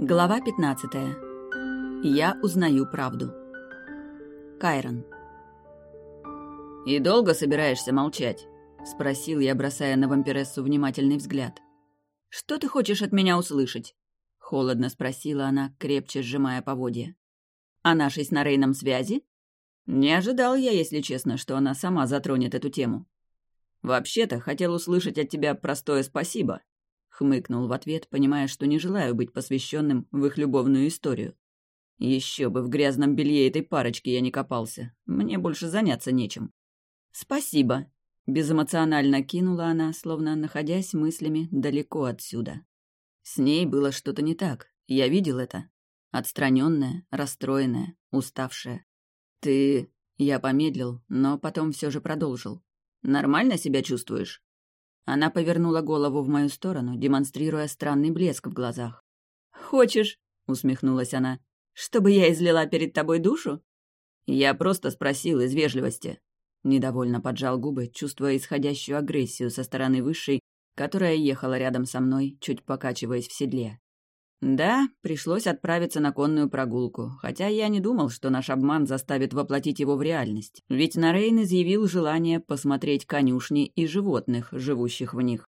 Глава 15. Я узнаю правду. Кайрон. «И долго собираешься молчать?» — спросил я, бросая на вампирессу внимательный взгляд. «Что ты хочешь от меня услышать?» — холодно спросила она, крепче сжимая поводья. «О нашей с Нарейном связи?» Не ожидал я, если честно, что она сама затронет эту тему. «Вообще-то хотел услышать от тебя простое спасибо», — хмыкнул в ответ, понимая, что не желаю быть посвященным в их любовную историю. Еще бы в грязном белье этой парочки я не копался. Мне больше заняться нечем. «Спасибо», — безэмоционально кинула она, словно находясь мыслями далеко отсюда. С ней было что-то не так. Я видел это. Отстраненная, расстроенная, уставшая. «Ты...» — я помедлил, но потом все же продолжил. Нормально себя чувствуешь?» Она повернула голову в мою сторону, демонстрируя странный блеск в глазах. «Хочешь?» — усмехнулась она. «Чтобы я излила перед тобой душу?» «Я просто спросил из вежливости». Недовольно поджал губы, чувствуя исходящую агрессию со стороны высшей, которая ехала рядом со мной, чуть покачиваясь в седле. Да, пришлось отправиться на конную прогулку, хотя я не думал, что наш обман заставит воплотить его в реальность. Ведь Нарейн изъявил желание посмотреть конюшни и животных, живущих в них.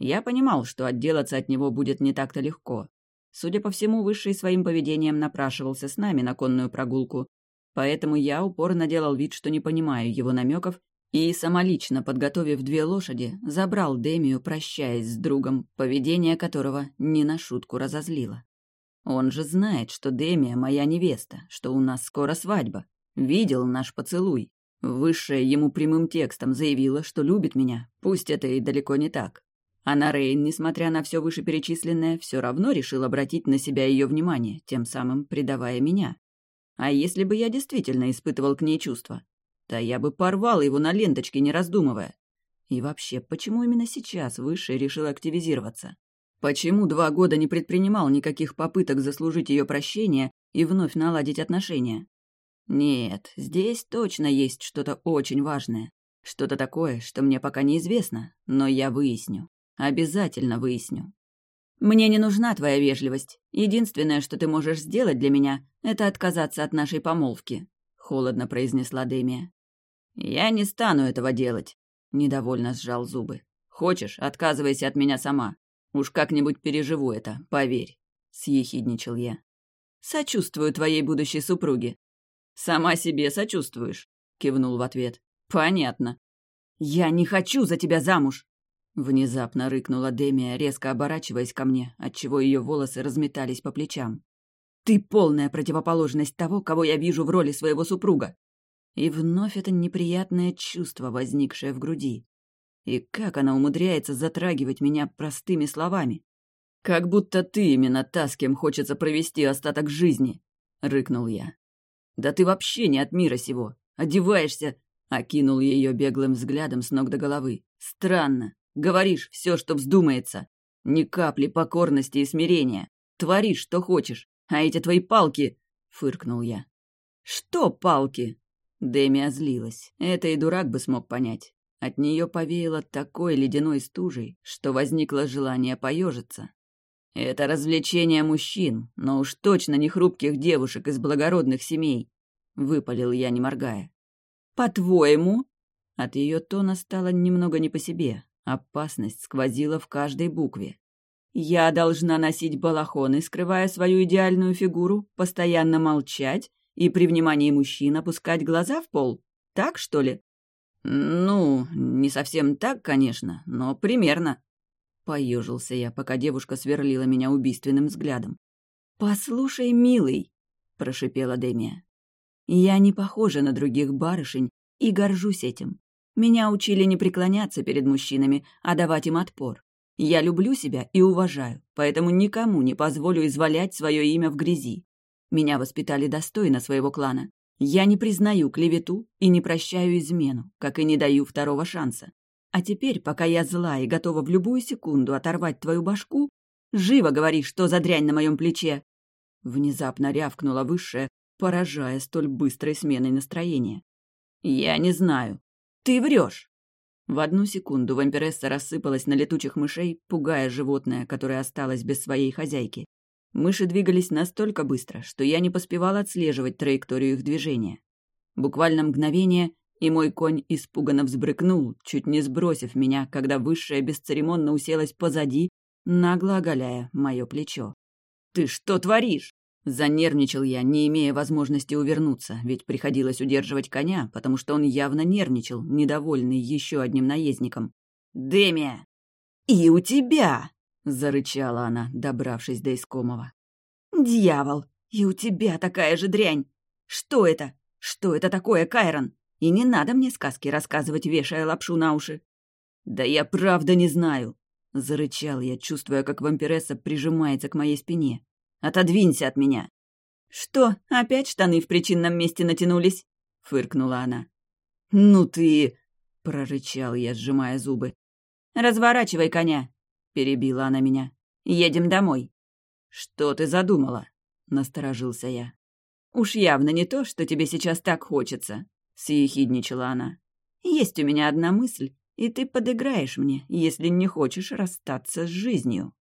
Я понимал, что отделаться от него будет не так-то легко. Судя по всему, Высший своим поведением напрашивался с нами на конную прогулку, поэтому я упорно делал вид, что не понимаю его намеков и, самолично подготовив две лошади, забрал Демию, прощаясь с другом, поведение которого не на шутку разозлило. Он же знает, что Демия моя невеста, что у нас скоро свадьба. Видел наш поцелуй. Высшая ему прямым текстом заявила, что любит меня, пусть это и далеко не так. А Нарейн, несмотря на все вышеперечисленное, все равно решил обратить на себя ее внимание, тем самым предавая меня. А если бы я действительно испытывал к ней чувства, да я бы порвал его на ленточке, не раздумывая. И вообще, почему именно сейчас Высший решил активизироваться? Почему два года не предпринимал никаких попыток заслужить ее прощение и вновь наладить отношения? Нет, здесь точно есть что-то очень важное. Что-то такое, что мне пока неизвестно, но я выясню. Обязательно выясню. Мне не нужна твоя вежливость. Единственное, что ты можешь сделать для меня, это отказаться от нашей помолвки», — холодно произнесла Демия. «Я не стану этого делать», — недовольно сжал зубы. «Хочешь, отказывайся от меня сама. Уж как-нибудь переживу это, поверь», — съехидничал я. «Сочувствую твоей будущей супруге». «Сама себе сочувствуешь», — кивнул в ответ. «Понятно». «Я не хочу за тебя замуж!» Внезапно рыкнула Демия, резко оборачиваясь ко мне, отчего ее волосы разметались по плечам. «Ты полная противоположность того, кого я вижу в роли своего супруга. И вновь это неприятное чувство, возникшее в груди. И как она умудряется затрагивать меня простыми словами? «Как будто ты именно та, с кем хочется провести остаток жизни», — рыкнул я. «Да ты вообще не от мира сего. Одеваешься...» — окинул ее беглым взглядом с ног до головы. «Странно. Говоришь все, что вздумается. Ни капли покорности и смирения. Творишь, что хочешь. А эти твои палки...» — фыркнул я. «Что палки?» Дэми озлилась. Это и дурак бы смог понять. От нее повеяло такой ледяной стужей, что возникло желание поежиться. Это развлечение мужчин, но уж точно не хрупких девушек из благородных семей, выпалил я, не моргая. По-твоему? От ее тона стало немного не по себе. Опасность сквозила в каждой букве. Я должна носить балахоны, скрывая свою идеальную фигуру, постоянно молчать и при внимании мужчин опускать глаза в пол? Так, что ли? Ну, не совсем так, конечно, но примерно. Поежился я, пока девушка сверлила меня убийственным взглядом. «Послушай, милый», — прошипела Демия. «Я не похожа на других барышень и горжусь этим. Меня учили не преклоняться перед мужчинами, а давать им отпор. Я люблю себя и уважаю, поэтому никому не позволю извалять свое имя в грязи. Меня воспитали достойно своего клана. Я не признаю клевету и не прощаю измену, как и не даю второго шанса. А теперь, пока я зла и готова в любую секунду оторвать твою башку, живо говори, что за дрянь на моем плече!» Внезапно рявкнула высшая, поражая столь быстрой сменой настроения. «Я не знаю. Ты врешь!» В одну секунду вампиресса рассыпалась на летучих мышей, пугая животное, которое осталось без своей хозяйки. Мыши двигались настолько быстро, что я не поспевал отслеживать траекторию их движения. Буквально мгновение, и мой конь испуганно взбрыкнул, чуть не сбросив меня, когда высшая бесцеремонно уселась позади, нагло оголяя мое плечо. «Ты что творишь?» Занервничал я, не имея возможности увернуться, ведь приходилось удерживать коня, потому что он явно нервничал, недовольный еще одним наездником. «Демия!» «И у тебя!» — зарычала она, добравшись до искомого. «Дьявол! И у тебя такая же дрянь! Что это? Что это такое, Кайрон? И не надо мне сказки рассказывать, вешая лапшу на уши!» «Да я правда не знаю!» — зарычал я, чувствуя, как вампиресса прижимается к моей спине. Отодвинься от меня!» «Что, опять штаны в причинном месте натянулись?» — фыркнула она. «Ну ты...» — прорычал я, сжимая зубы. «Разворачивай коня!» — перебила она меня. «Едем домой». «Что ты задумала?» — насторожился я. «Уж явно не то, что тебе сейчас так хочется», — съехидничала она. «Есть у меня одна мысль, и ты подыграешь мне, если не хочешь расстаться с жизнью».